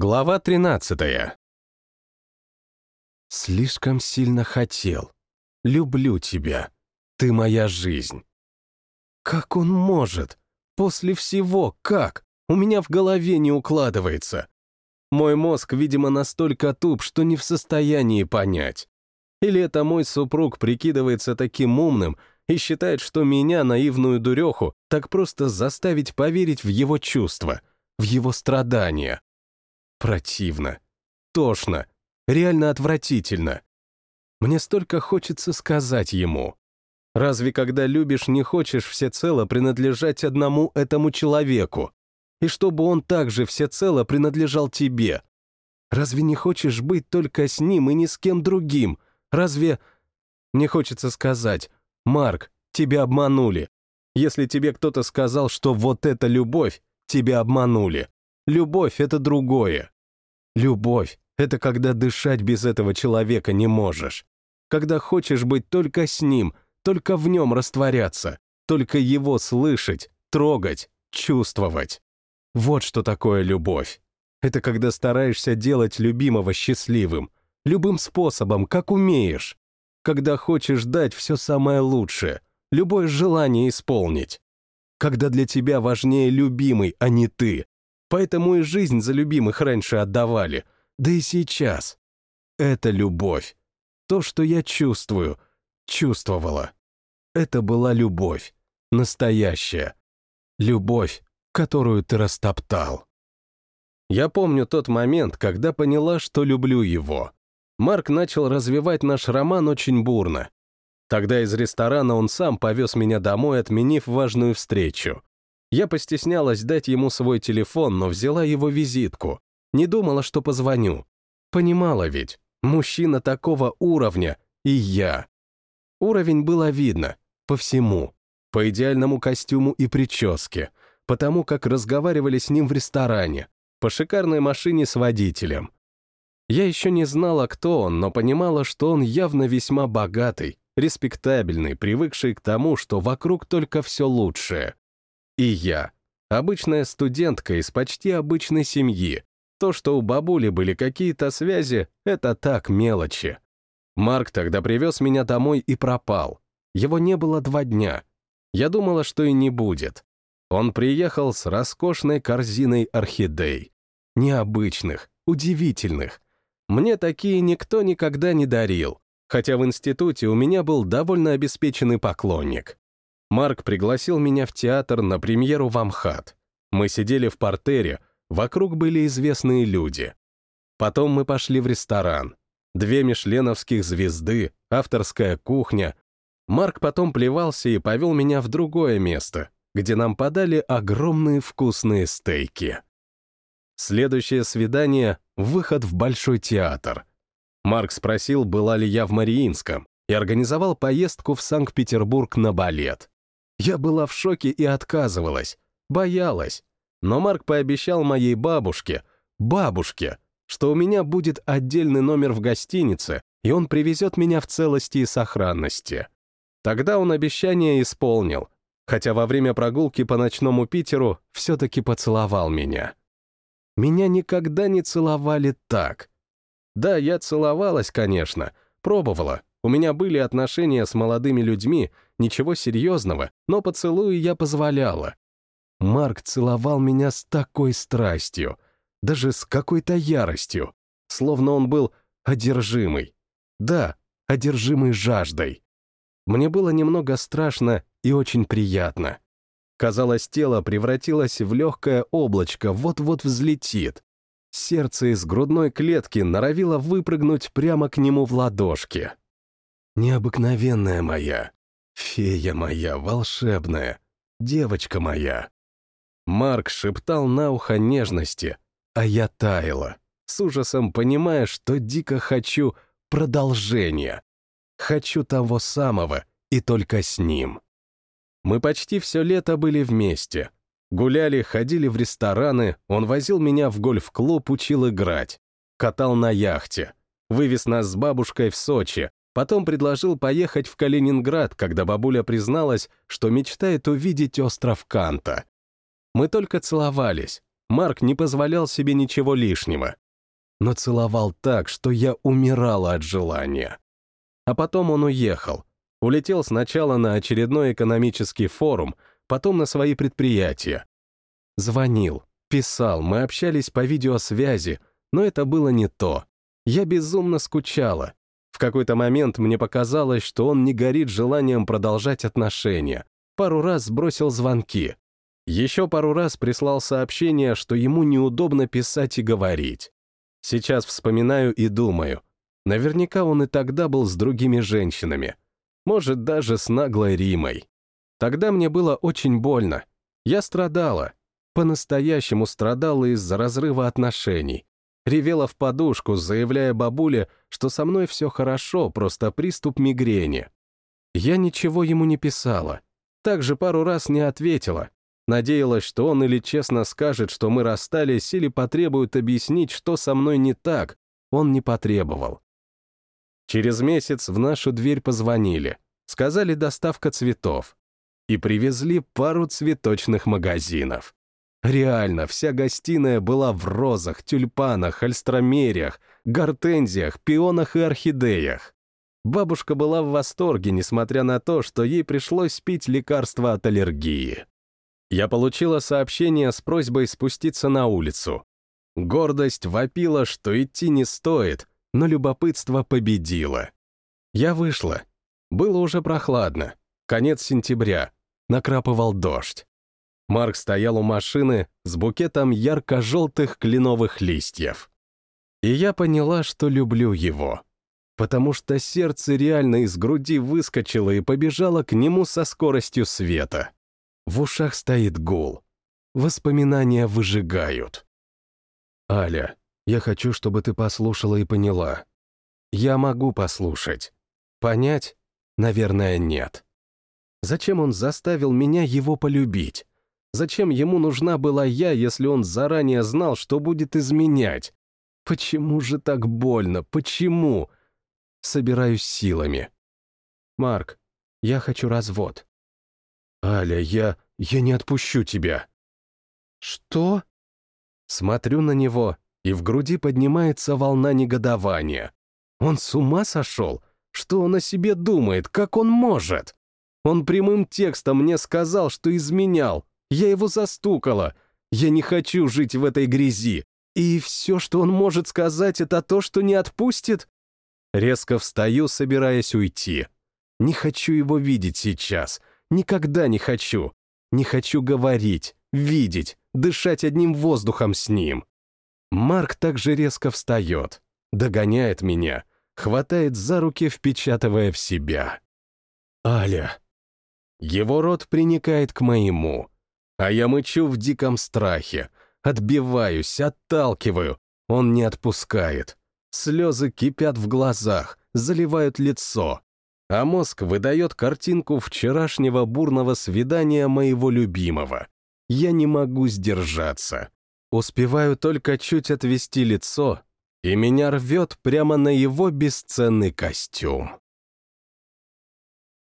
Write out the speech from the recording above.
Глава 13 Слишком сильно хотел. Люблю тебя. Ты моя жизнь. Как он может? После всего как? У меня в голове не укладывается. Мой мозг, видимо, настолько туп, что не в состоянии понять. Или это мой супруг прикидывается таким умным и считает, что меня, наивную дуреху, так просто заставить поверить в его чувства, в его страдания. Противно. Тошно. Реально отвратительно. Мне столько хочется сказать ему. Разве когда любишь, не хочешь всецело принадлежать одному этому человеку? И чтобы он также всецело принадлежал тебе? Разве не хочешь быть только с ним и ни с кем другим? Разве... Мне хочется сказать, Марк, тебя обманули. Если тебе кто-то сказал, что вот это любовь, тебя обманули. Любовь — это другое. Любовь — это когда дышать без этого человека не можешь. Когда хочешь быть только с ним, только в нем растворяться, только его слышать, трогать, чувствовать. Вот что такое любовь. Это когда стараешься делать любимого счастливым, любым способом, как умеешь. Когда хочешь дать все самое лучшее, любое желание исполнить. Когда для тебя важнее любимый, а не ты, Поэтому и жизнь за любимых раньше отдавали, да и сейчас. Это любовь. То, что я чувствую, чувствовала. Это была любовь. Настоящая. Любовь, которую ты растоптал. Я помню тот момент, когда поняла, что люблю его. Марк начал развивать наш роман очень бурно. Тогда из ресторана он сам повез меня домой, отменив важную встречу. Я постеснялась дать ему свой телефон, но взяла его визитку. Не думала, что позвоню. Понимала ведь, мужчина такого уровня и я. Уровень было видно, по всему. По идеальному костюму и прическе, по тому, как разговаривали с ним в ресторане, по шикарной машине с водителем. Я еще не знала, кто он, но понимала, что он явно весьма богатый, респектабельный, привыкший к тому, что вокруг только все лучшее. И я. Обычная студентка из почти обычной семьи. То, что у бабули были какие-то связи, это так мелочи. Марк тогда привез меня домой и пропал. Его не было два дня. Я думала, что и не будет. Он приехал с роскошной корзиной орхидей. Необычных, удивительных. Мне такие никто никогда не дарил, хотя в институте у меня был довольно обеспеченный поклонник. Марк пригласил меня в театр на премьеру в Амхат. Мы сидели в портере, вокруг были известные люди. Потом мы пошли в ресторан. Две мишленовских звезды, авторская кухня. Марк потом плевался и повел меня в другое место, где нам подали огромные вкусные стейки. Следующее свидание — выход в Большой театр. Марк спросил, была ли я в Мариинском, и организовал поездку в Санкт-Петербург на балет. Я была в шоке и отказывалась, боялась. Но Марк пообещал моей бабушке, бабушке, что у меня будет отдельный номер в гостинице, и он привезет меня в целости и сохранности. Тогда он обещание исполнил, хотя во время прогулки по ночному Питеру все-таки поцеловал меня. Меня никогда не целовали так. Да, я целовалась, конечно, пробовала, у меня были отношения с молодыми людьми, ничего серьезного, но поцелуи я позволяла. Марк целовал меня с такой страстью, даже с какой-то яростью, словно он был одержимый. Да, одержимый жаждой. Мне было немного страшно и очень приятно. Казалось, тело превратилось в легкое облачко, вот-вот взлетит. Сердце из грудной клетки норовило выпрыгнуть прямо к нему в ладошки. Необыкновенная моя, фея моя, волшебная, девочка моя. Марк шептал на ухо нежности, а я таяла, с ужасом понимая, что дико хочу продолжения. Хочу того самого и только с ним. Мы почти все лето были вместе. Гуляли, ходили в рестораны, он возил меня в гольф-клуб, учил играть. Катал на яхте. Вывез нас с бабушкой в Сочи, Потом предложил поехать в Калининград, когда бабуля призналась, что мечтает увидеть остров Канта. Мы только целовались, Марк не позволял себе ничего лишнего. Но целовал так, что я умирала от желания. А потом он уехал. Улетел сначала на очередной экономический форум, потом на свои предприятия. Звонил, писал, мы общались по видеосвязи, но это было не то. Я безумно скучала. В какой-то момент мне показалось, что он не горит желанием продолжать отношения. Пару раз сбросил звонки. Еще пару раз прислал сообщение, что ему неудобно писать и говорить. Сейчас вспоминаю и думаю. Наверняка он и тогда был с другими женщинами. Может, даже с наглой Римой. Тогда мне было очень больно. Я страдала. По-настоящему страдала из-за разрыва отношений. Ревела в подушку, заявляя бабуле, что со мной все хорошо, просто приступ мигрени. Я ничего ему не писала. Также пару раз не ответила. Надеялась, что он или честно скажет, что мы расстались, или потребует объяснить, что со мной не так. Он не потребовал. Через месяц в нашу дверь позвонили. Сказали доставка цветов. И привезли пару цветочных магазинов. Реально, вся гостиная была в розах, тюльпанах, альстромериях, гортензиях, пионах и орхидеях. Бабушка была в восторге, несмотря на то, что ей пришлось пить лекарства от аллергии. Я получила сообщение с просьбой спуститься на улицу. Гордость вопила, что идти не стоит, но любопытство победило. Я вышла. Было уже прохладно. Конец сентября. Накрапывал дождь. Марк стоял у машины с букетом ярко-желтых кленовых листьев. И я поняла, что люблю его. Потому что сердце реально из груди выскочило и побежало к нему со скоростью света. В ушах стоит гул. Воспоминания выжигают. Аля, я хочу, чтобы ты послушала и поняла. Я могу послушать. Понять? Наверное, нет. Зачем он заставил меня его полюбить? Зачем ему нужна была я, если он заранее знал, что будет изменять? Почему же так больно? Почему? Собираюсь силами. Марк, я хочу развод. Аля, я... я не отпущу тебя. Что? Смотрю на него, и в груди поднимается волна негодования. Он с ума сошел? Что он о себе думает? Как он может? Он прямым текстом мне сказал, что изменял. Я его застукала. Я не хочу жить в этой грязи. И все, что он может сказать, это то, что не отпустит? Резко встаю, собираясь уйти. Не хочу его видеть сейчас. Никогда не хочу. Не хочу говорить, видеть, дышать одним воздухом с ним. Марк также резко встает, догоняет меня, хватает за руки, впечатывая в себя. «Аля!» Его рот приникает к моему, а я мычу в диком страхе, отбиваюсь, отталкиваю, он не отпускает. Слезы кипят в глазах, заливают лицо, а мозг выдает картинку вчерашнего бурного свидания моего любимого. Я не могу сдержаться. Успеваю только чуть отвести лицо, и меня рвет прямо на его бесценный костюм.